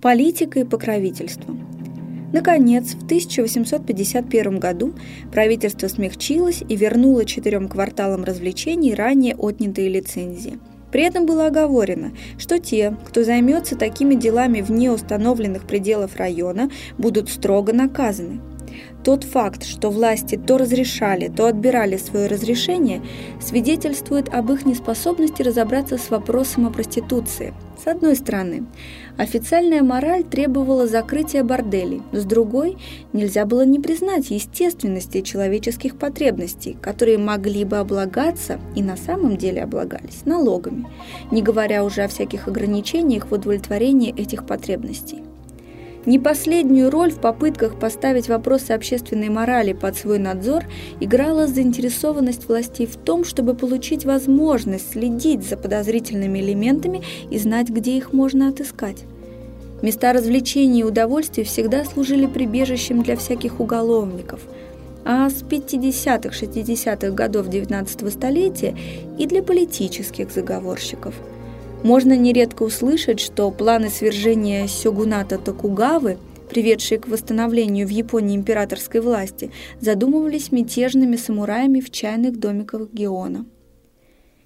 Политика и покровительство. Наконец, в 1851 году правительство смягчилось и вернуло четырем кварталам развлечений ранее отнятые лицензии. При этом было оговорено, что те, кто займется такими делами вне установленных пределов района, будут строго наказаны. Тот факт, что власти то разрешали, то отбирали свое разрешение, свидетельствует об их неспособности разобраться с вопросом о проституции. С одной стороны, официальная мораль требовала закрытия борделей, с другой, нельзя было не признать естественности человеческих потребностей, которые могли бы облагаться и на самом деле облагались налогами, не говоря уже о всяких ограничениях в удовлетворении этих потребностей. Не последнюю роль в попытках поставить вопросы общественной морали под свой надзор играла заинтересованность властей в том, чтобы получить возможность следить за подозрительными элементами и знать, где их можно отыскать. Места развлечений и удовольствий всегда служили прибежищем для всяких уголовников, а с 50-60-х годов XIX столетия и для политических заговорщиков – можно нередко услышать, что планы свержения сёгуната Токугавы, приведшие к восстановлению в Японии императорской власти, задумывались мятежными самураями в чайных домиках Геона.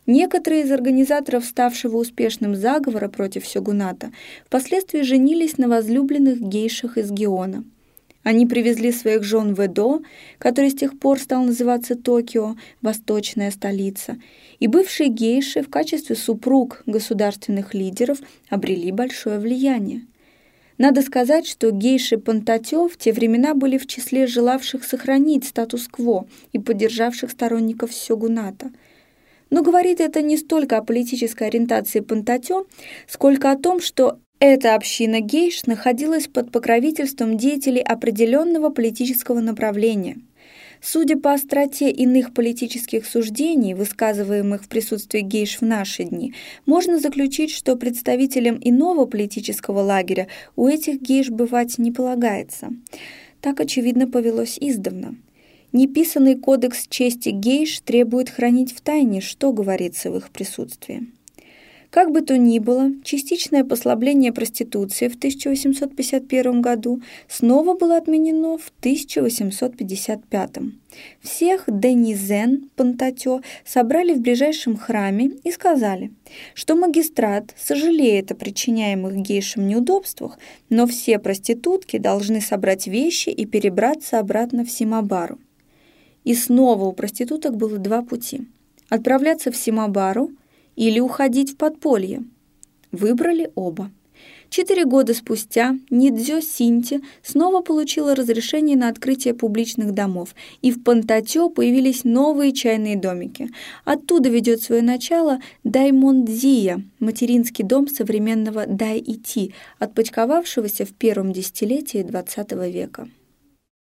Некоторые из организаторов ставшего успешным заговора против сёгуната впоследствии женились на возлюбленных гейшах из Геона – они привезли своих жен в Эдо, который с тех пор стал называться Токио, восточная столица, и бывшие гейши в качестве супруг государственных лидеров обрели большое влияние. Надо сказать, что гейши Пантатё в те времена были в числе желавших сохранить статус-кво и поддержавших сторонников сёгуната. Но говорит это не столько о политической ориентации Пантатё, сколько о том, что эта община гейш находилась под покровительством деятелей определенного политического направления. Судя по остроте иных политических суждений, высказываемых в присутствии гейш в наши дни, можно заключить, что представителям иного политического лагеря у этих гейш бывать не полагается. Так, очевидно, повелось издавна. Неписанный кодекс чести гейш требует хранить в тайне, что говорится в их присутствии. Как бы то ни было, частичное послабление проституции в 1851 году снова было отменено в 1855. Всех денизен Пантатё собрали в ближайшем храме и сказали, что магистрат сожалеет о причиняемых гейшам неудобствах, но все проститутки должны собрать вещи и перебраться обратно в Симабару. И снова у проституток было два пути – отправляться в Симабару – или уходить в подполье. Выбрали оба. Четыре года спустя Нидзё Синти снова получила разрешение на открытие публичных домов, и в Пантатё появились новые чайные домики. Оттуда ведет свое начало Даймондзия, материнский дом современного Дай-Ити, отпочковавшегося в первом десятилетии XX века.